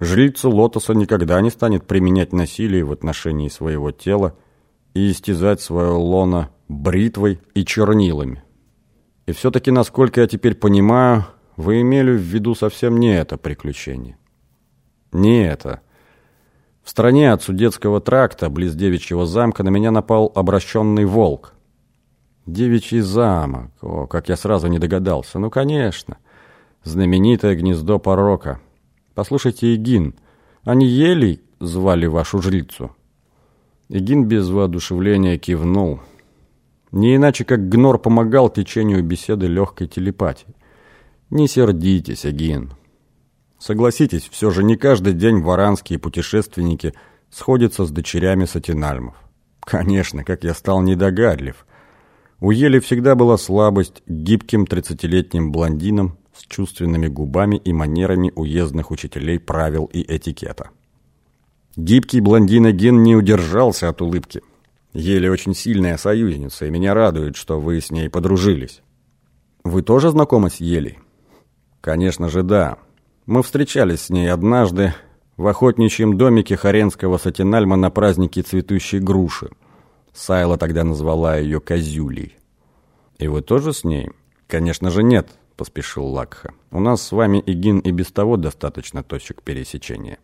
Жрица лотоса никогда не станет применять насилие в отношении своего тела и истязать свое лоно бритвой и чернилами. И все-таки, насколько я теперь понимаю, вы имели в виду совсем не это приключение. Не это. В стране от Судетского тракта, близ Девичьего замка, на меня напал обращенный волк. Девичий замок. О, как я сразу не догадался. Ну, конечно. Знаменитое гнездо порока. Послушайте, Егин, они елей звали вашу жрицу? Егин без воодушевления кивнул. Не иначе, как Гнор помогал течению беседы легкой телепатии. Не сердитесь, Эгин. Согласитесь, все же не каждый день варанские путешественники сходятся с дочерями сатинальмов. Конечно, как я стал недогадлив. У Ели всегда была слабость к гибким тридцатилетним блондинам с чувственными губами и манерами уездных учителей правил и этикета. Гибкий блондин Эгин не удержался от улыбки. Еле очень сильная союзница, и меня радует, что вы с ней подружились. Вы тоже знакомы с Елей? Конечно же, да. Мы встречались с ней однажды в охотничьем домике Харенского Сатинальма на празднике цветущей груши. Сайла тогда назвала ее Козюлей. И вы тоже с ней? Конечно же, нет, поспешил Лакха. У нас с вами, Игин, и без того достаточно точек пересечения.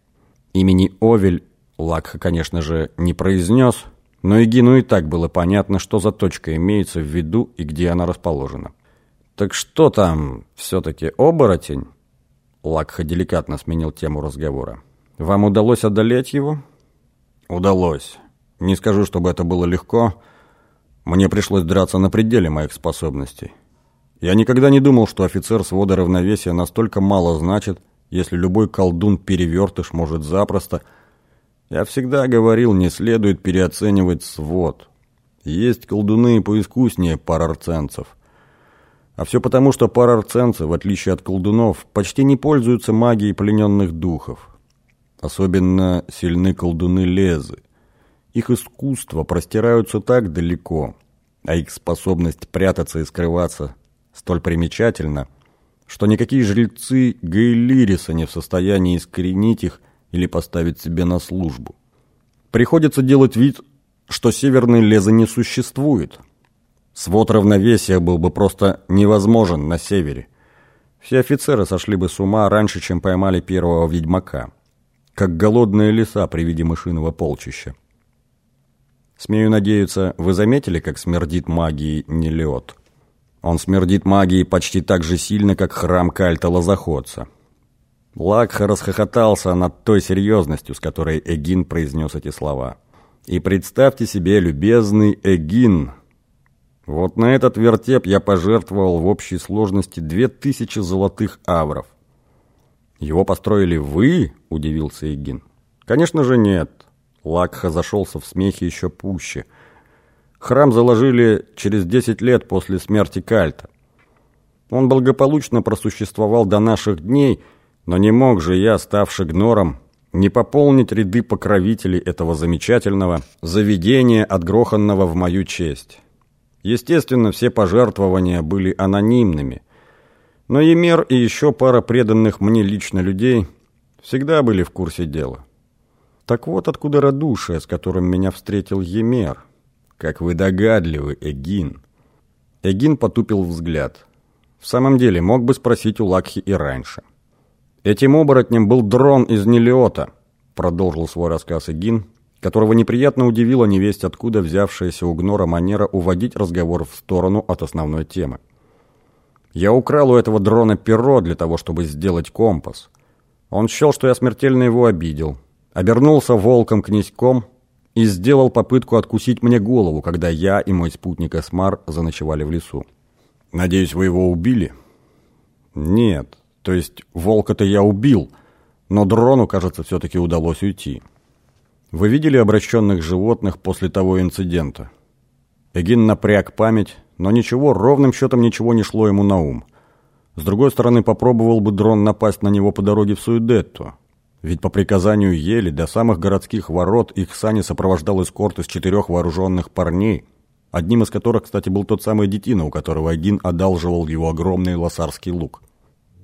Имени Овель Лакха, конечно же, не произнес, но Игину и так было понятно, что за точка имеется в виду и где она расположена. «Так что там, все-таки оборотень?» Лакха деликатно сменил тему разговора. «Вам удалось одолеть его?» «Удалось. Не скажу, чтобы это было легко. Мне пришлось драться на пределе моих способностей. Я никогда не думал, что офицер свода равновесия настолько мало значит, если любой колдун-перевертыш может запросто... Я всегда говорил, не следует переоценивать свод. Есть колдуны поискуснее парарценцев». А все потому, что парарценцы, в отличие от колдунов, почти не пользуются магией плененных духов. Особенно сильны колдуны Лезы. Их искусства простираются так далеко, а их способность прятаться и скрываться столь примечательна, что никакие жрецы Гейлириса не в состоянии искоренить их или поставить себе на службу. Приходится делать вид, что северной Лезы не существует – Свод равновесия был бы просто невозможен на севере. Все офицеры сошли бы с ума раньше, чем поймали первого ведьмака. Как голодные лиса при виде мышиного полчища. Смею надеяться, вы заметили, как смердит магией Нелиот? Он смердит магией почти так же сильно, как храм кальта Лазоходца. Лакха расхохотался над той серьезностью, с которой Эгин произнес эти слова. И представьте себе, любезный Эгин, вот на этот вертеп я пожертвовал в общей сложности две тысячи золотых авров. Его построили вы? Удивился Игин. Конечно же нет. Лакха зашелся в смехе еще пуще. Храм заложили через десять лет после смерти Кальта. Он благополучно просуществовал до наших дней, но не мог же я, ставший гнором, не пополнить ряды покровителей этого замечательного заведения, отгроханного в мою честь. Естественно, все пожертвования были анонимными. Но Емер и еще пара преданных мне лично людей всегда были в курсе дела. Так вот откуда радушие, с которым меня встретил Емер. Как вы догадливы, Эгин. Эгин потупил взгляд. В самом деле, мог бы спросить у Лакхи и раньше. Этим оборотнем был дрон из Нелиота, продолжил свой рассказ Эгин, которого неприятно удивила невесть, откуда взявшаяся у Гнора манера уводить разговор в сторону от основной темы. Я украл у этого дрона перо для того, чтобы сделать компас. Он счел, что я смертельно его обидел. Обернулся волком-князьком и сделал попытку откусить мне голову, когда я и мой спутник Эсмар заночевали в лесу. «Надеюсь, вы его убили?» «Нет. То есть волка-то я убил, но дрону, кажется, все-таки удалось уйти». Вы видели обращенных животных после того инцидента? Эгин напряг память, но ничего, ровным счетом ничего не шло ему на ум. С другой стороны, попробовал бы дрон напасть на него по дороге в Суидетту. Ведь по приказанию Ели до самых городских ворот их сани сопровождал эскорт из четырех вооруженных парней, одним из которых, кстати, был тот самый детина, у которого Эгин одалживал его огромный лосарский лук.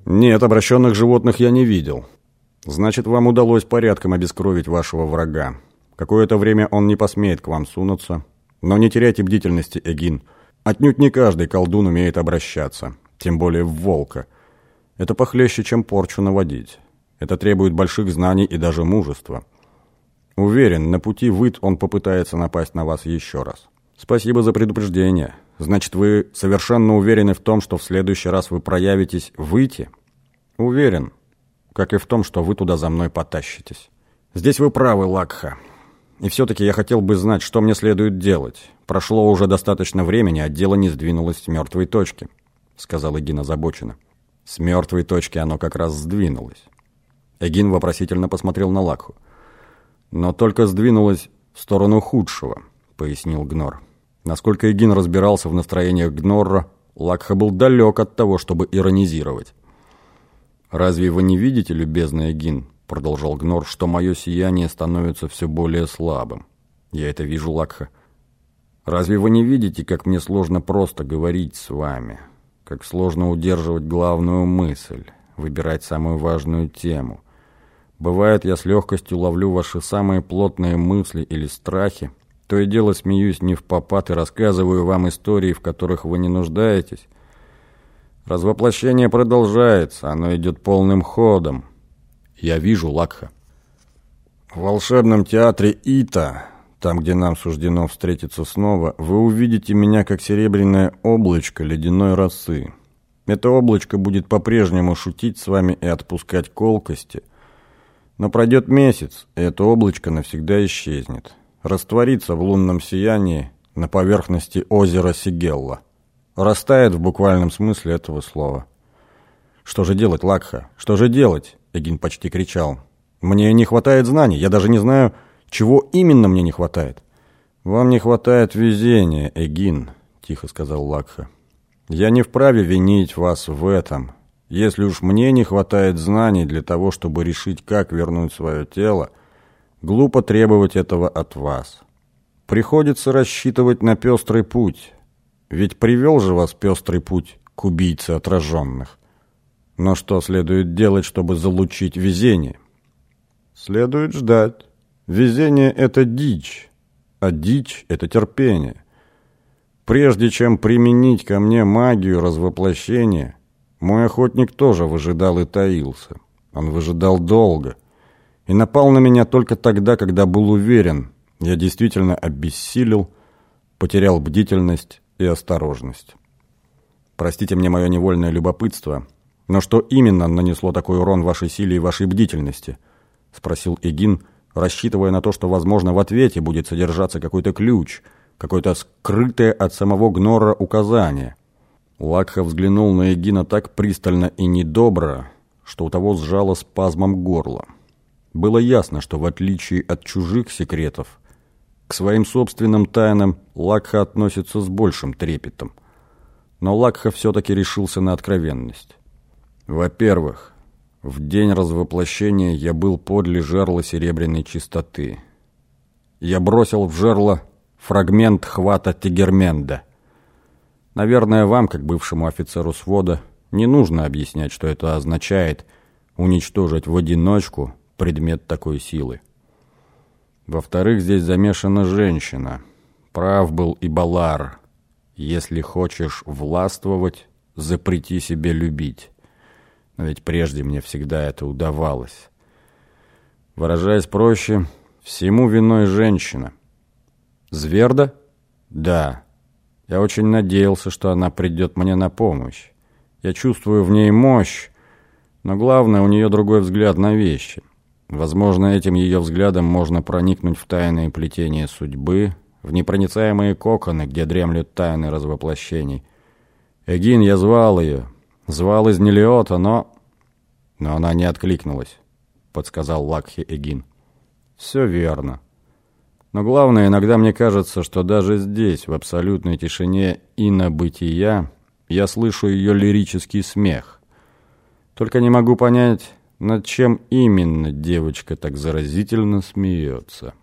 Нет, обращенных животных я не видел. Значит, вам удалось порядком обескровить вашего врага. Какое-то время он не посмеет к вам сунуться. Но не теряйте бдительности, Эгин. Отнюдь не каждый колдун умеет обращаться, тем более в волка. Это похлеще, чем порчу наводить. Это требует больших знаний и даже мужества. Уверен, на пути выт он попытается напасть на вас еще раз. Спасибо за предупреждение. Значит, вы совершенно уверены в том, что в следующий раз вы проявитесь выйти? Уверен. Как и в том, что вы туда за мной потащитесь. Здесь вы правы, Лакха. И все-таки я хотел бы знать, что мне следует делать. Прошло уже достаточно времени, а дело не сдвинулось с мертвой точки, сказал Эгин озабоченно. С мертвой точки оно как раз сдвинулось. Эгин вопросительно посмотрел на Лакху. Но только сдвинулось в сторону худшего, пояснил Гнор. Насколько Эгин разбирался в настроениях Гнорра, Лакха был далек от того, чтобы иронизировать. «Разве вы не видите, любезный Эгин, продолжал Гнор, что мое сияние становится все более слабым. Я это вижу, Лакха. Разве вы не видите, как мне сложно просто говорить с вами? Как сложно удерживать главную мысль, выбирать самую важную тему? Бывает, я с легкостью ловлю ваши самые плотные мысли или страхи, то и дело смеюсь не в попад и рассказываю вам истории, в которых вы не нуждаетесь. Развоплощение продолжается, оно идет полным ходом. Я вижу Лакха. В волшебном театре Ита, там, где нам суждено встретиться снова, вы увидите меня как серебряное облачко ледяной росы. Это облачко будет по-прежнему шутить с вами и отпускать колкости. Но пройдет месяц, и это облачко навсегда исчезнет. Растворится в лунном сиянии на поверхности озера Сигелла. Растает в буквальном смысле этого слова. Что же делать, Лакха? Что же делать? Эгин почти кричал. «Мне не хватает знаний, я даже не знаю, чего именно мне не хватает». «Вам не хватает везения, Эгин», — тихо сказал Лакха. «Я не вправе винить вас в этом. Если уж мне не хватает знаний для того, чтобы решить, как вернуть свое тело, глупо требовать этого от вас. Приходится рассчитывать на пестрый путь. Ведь привел же вас пестрый путь к убийце отраженных. Но что следует делать, чтобы залучить везение? Следует ждать. Везение — это дичь, а дичь — это терпение. Прежде чем применить ко мне магию развоплощения, мой охотник тоже выжидал и таился. Он выжидал долго и напал на меня только тогда, когда был уверен, я действительно обессилел, потерял бдительность и осторожность. Простите мне мое невольное любопытство — «Но что именно нанесло такой урон вашей силе и вашей бдительности?» — спросил Эгин, рассчитывая на то, что, возможно, в ответе будет содержаться какой-то ключ, какое-то скрытое от самого Гнора указание. Лакха взглянул на Эгина так пристально и недобро, что у того сжало спазмом горло. Было ясно, что в отличие от чужих секретов, к своим собственным тайнам Лакха относится с большим трепетом. Но Лакха все-таки решился на откровенность. Во-первых, в день развоплощения я был подле жерла серебряной чистоты. Я бросил в жерло фрагмент хвата Тегерменда. Наверное, вам, как бывшему офицеру свода, не нужно объяснять, что это означает уничтожить в одиночку предмет такой силы. Во-вторых, здесь замешана женщина. Прав был и Балар. Если хочешь властвовать, запрети себе любить. Но ведь прежде мне всегда это удавалось. Выражаясь проще, всему виной женщина. Зверда? Да. Я очень надеялся, что она придет мне на помощь. Я чувствую в ней мощь, но главное, у нее другой взгляд на вещи. Возможно, этим ее взглядом можно проникнуть в тайные плетения судьбы, в непроницаемые коконы, где дремлют тайны развоплощений. Эгин, я звал ее, Звал из Нелиота, но... Но она не откликнулась, подсказал Лакхи Эгин. Все верно. Но главное, иногда мне кажется, что даже здесь, в абсолютной тишине и на бытия, я слышу ее лирический смех. Только не могу понять, над чем именно девочка так заразительно смеется».